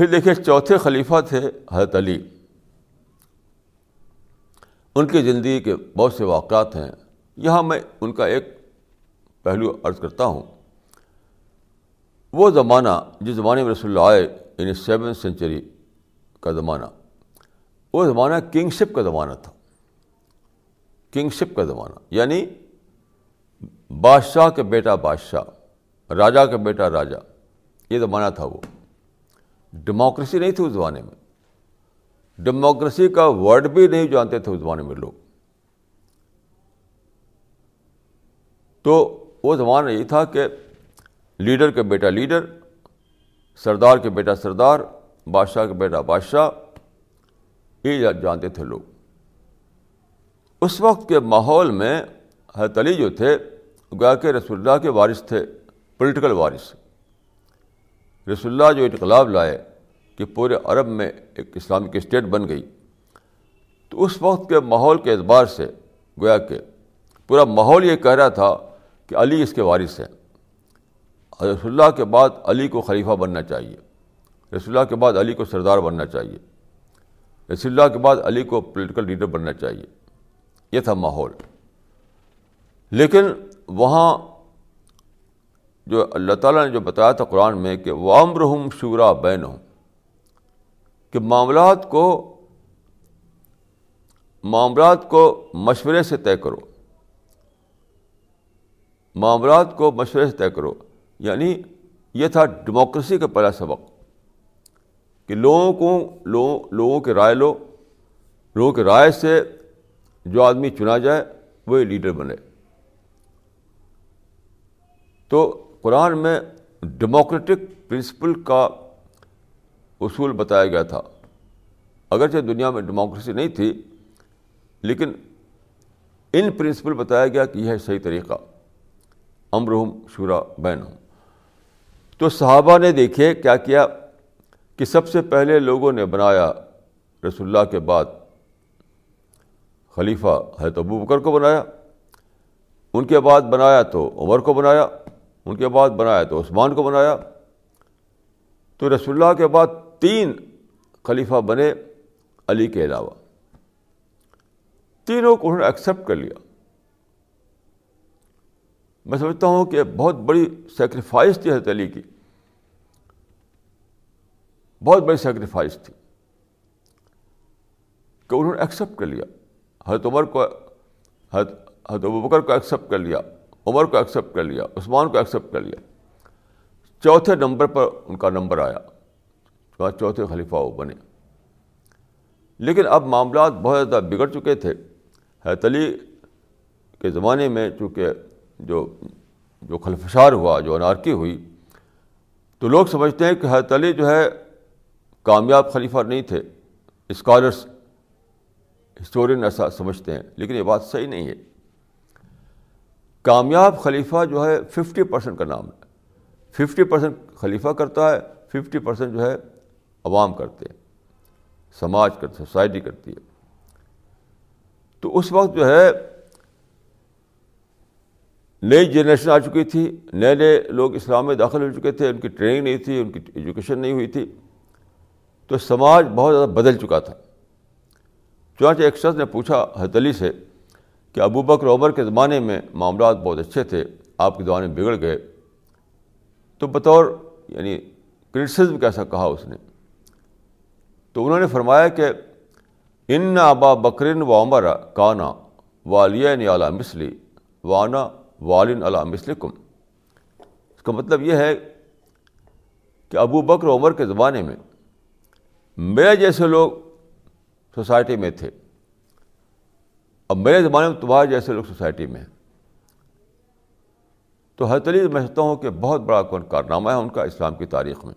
پھر دیکھیے چوتھے خلیفہ تھے حضرت علی۔ ان کی زندگی کے بہت سے واقعات ہیں۔ یہاں میں ان کا ایک پہلو عرض کرتا ہوں۔ وہ زمانہ، جس زمانے میں رسول اللہ آئے یعنی سیون سینچری کا زمانہ، وہ زمانہ کنگ شپ کا زمانہ تھا۔ کنگ شپ کا زمانہ یعنی بادشاہ کے بیٹا بادشاہ، راجا کا بیٹا راجا، یہ زمانہ تھا وہ۔ ڈیموکریسی نہیں تھی اس زمانے میں۔ ڈیموکریسی کا ورڈ بھی نہیں جانتے تھے اس زمانے میں لوگ۔ تو وہ زمانہ یہ تھا کہ لیڈر کا بیٹا لیڈر، سردار کے بیٹا سردار، بادشاہ کا بیٹا بادشاہ، یہ جانتے تھے لوگ۔ اس وقت کے ماحول میں حضرت علی جو تھے گویا کہ رسول اللہ کے وارث تھے پولیٹیکل وارث۔ رسول اللہ جو انقلاب لائے کہ پورے عرب میں ایک اسلامک اسٹیٹ بن گئی، تو اس وقت کے ماحول کے اعتبار سے گویا کہ پورا ماحول یہ کہہ رہا تھا کہ علی اس کے وارث ہیں۔ رسول اللہ کے بعد علی کو خلیفہ بننا چاہیے۔ رسول اللہ کے بعد علی کو سردار بننا چاہیے۔ رسول اللہ کے بعد علی کو پولیٹیکل لیڈر بننا چاہیے۔ یہ تھا ماحول۔ لیکن وہاں جو اللہ تعالیٰ نے جو بتایا تھا قرآن میں کہ وامر ہوں شورا بین ہوں کہ معاملات کو معاملات کو مشورے سے طے کرو۔ معاملات کو مشورے سے طے کرو۔ یعنی یہ تھا ڈیموکریسی کا پہلا سبق۔ کہ لوگوں کو، لوگوں لوگوں کے رائے لو، لوگوں کے رائے سے جو آدمی چنا جائے، وہی لیڈر بنے۔ تو قرآن میں ڈیموکریٹک پرنسپل کا اصول بتایا گیا تھا۔ اگرچہ دنیا میں ڈیموکریسی نہیں تھی، لیکن ان پرنسپل بتایا گیا کہ یہ ہے صحیح طریقہ۔ امرحم شورا بین ہوں تو صحابہ نے دیکھے کیا کیا کہ سب سے پہلے لوگوں نے بنایا رسول اللہ کے بعد خلیفہ ہے تو ابو بکر کو بنایا، ان کے بعد بنایا تو عمر کو بنایا ان کے بعد بنایا تو عثمان کو بنایا۔ تو رسول اللہ کے بعد تین خلیفہ بنے علی کے علاوہ۔ تینوں کو انہوں نے ایکسیپٹ کر لیا۔ میں سمجھتا ہوں کہ بہت بڑی سیکریفائس تھی حضرت علی کی۔ بہت بڑی سیکریفائس تھی۔ کہ انہوں نے ایکسیپٹ کر لیا۔ حضرت عمر کو حضرت حضرت بکر کو ایکسیپٹ کر لیا۔ عمر کو ایکسیپٹ کر لیا، عثمان کو ایکسیپٹ کر لیا۔ چوتھے نمبر پر ان کا نمبر آیا۔ چوتھے خلیفہ وہ بنے۔ لیکن اب معاملات بہت زیادہ بگڑ چکے تھے۔ حیرت علی کے زمانے میں چونکہ جو جو خلفشار ہوا، جو انارکی ہوئی، تو لوگ سمجھتے ہیں کہ حیرت علی جو ہے کامیاب خلیفہ نہیں تھے۔ اسکالرس ہسٹورین ایسا سمجھتے ہیں، لیکن یہ بات صحیح نہیں ہے۔ کامیاب خلیفہ جو ہے ففٹی پرسینٹ کا نام ہے۔ ففٹی پرسینٹ خلیفہ کرتا ہے ففٹی پرسینٹ جو ہے عوام کرتے ہیں۔ سماج کرتے سوسائٹی کرتی ہے۔ تو اس وقت جو ہے نئی جنریشن آ چکی تھی، نئے نئے لوگ اسلام میں داخل ہو چکے تھے۔ ان کی ٹریننگ نہیں تھی، ان کی ایجوکیشن نہیں ہوئی تھی۔ تو سماج بہت زیادہ بدل چکا تھا۔ چنانچہ ایک شخص نے پوچھا حضرت علی سے کہ ابو بکر عمر کے زمانے میں معاملات بہت اچھے تھے، آپ کے زمانے میں بگڑ گئے۔ تو بطور یعنی کرٹسزم کیسا کہا اس نے۔ تو انہوں نے فرمایا کہ ان ابا بکرن و عمر کانا والین علیٰ مسلی وانا والن علیٰ مسلکم اس کا مطلب یہ ہے کہ ابو بکر عمر کے زمانے میں میرے جیسے لوگ سوسائٹی میں تھے۔ اب میرے زمانے میں تمہارے جیسے لوگ سوسائٹی میں ہیں۔ تو حضرت علی میں سمجھتا ہوں کہ بہت بڑا کون کارنامہ ہے ان کا اسلام کی تاریخ میں۔